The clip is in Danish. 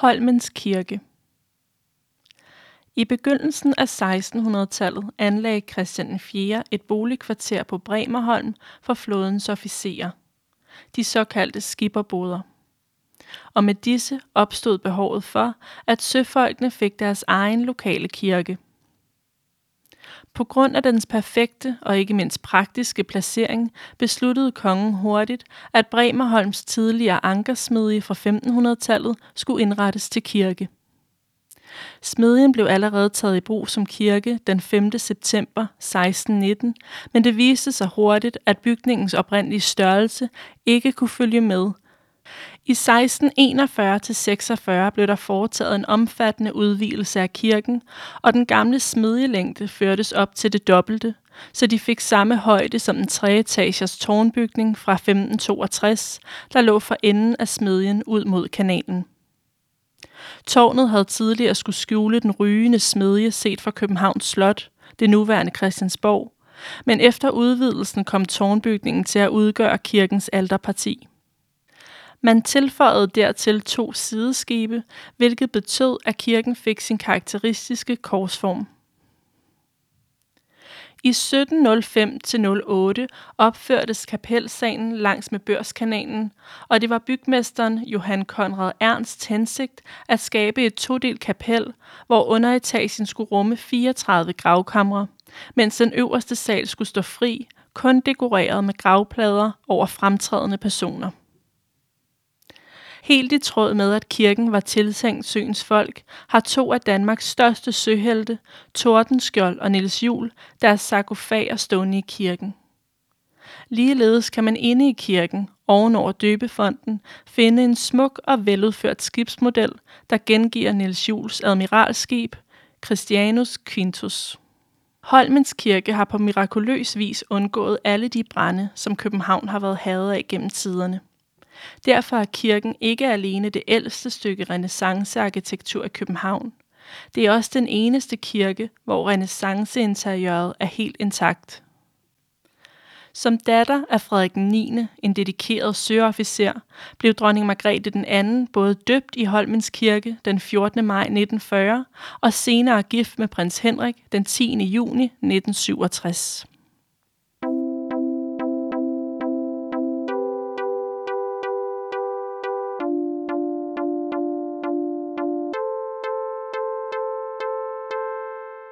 Holmens Kirke I begyndelsen af 1600-tallet anlagde Christian 4. et boligkvarter på Bremerholm for flådens officerer, de såkaldte skipperboder. Og med disse opstod behovet for, at søfolkene fik deres egen lokale kirke. På grund af dens perfekte og ikke mindst praktiske placering besluttede kongen hurtigt, at Bremerholms tidligere ankersmedie fra 1500-tallet skulle indrettes til kirke. Smedjen blev allerede taget i brug som kirke den 5. september 1619, men det viste sig hurtigt, at bygningens oprindelige størrelse ikke kunne følge med. I 1641-46 blev der foretaget en omfattende udvidelse af kirken, og den gamle smedjelængde førtes op til det dobbelte, så de fik samme højde som den treetagers tårnbygning fra 1562, der lå for enden af smedjen ud mod kanalen. Tårnet havde tidligere skulle skjule den rygende smedje set fra Københavns Slot, det nuværende Christiansborg, men efter udvidelsen kom tårnbygningen til at udgøre kirkens alterparti. Man tilføjede dertil to sideskibe, hvilket betød, at kirken fik sin karakteristiske korsform. I 1705-08 opførtes kapelsalen langs med Børskanalen, og det var bygmesteren Johan Konrad Ernsts hensigt at skabe et todelt kapel, hvor underetagen skulle rumme 34 gravkamre, mens den øverste sal skulle stå fri, kun dekoreret med gravplader over fremtrædende personer. Helt i tråd med, at kirken var tiltænkt søens folk, har to af Danmarks største søhelte, Tordenskjold og Niels Jul, deres sarkofager stående i kirken. Ligeledes kan man inde i kirken, ovenover døbefonden, finde en smuk og veludført skibsmodel, der gengiver Niels Jules admiralskib, Christianus Quintus. Holmens Kirke har på mirakuløs vis undgået alle de brænde, som København har været hadet af gennem tiderne. Derfor er kirken ikke alene det ældste stykke renaissancearkitektur i København. Det er også den eneste kirke, hvor renaissanceinteriøret er helt intakt. Som datter af Frederik 9., en dedikeret søofficer, blev dronning Margrethe den anden både døbt i Holmens Kirke den 14. maj 1940 og senere gift med prins Henrik den 10. juni 1967.